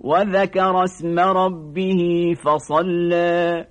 وذكر اسم ربه فصلى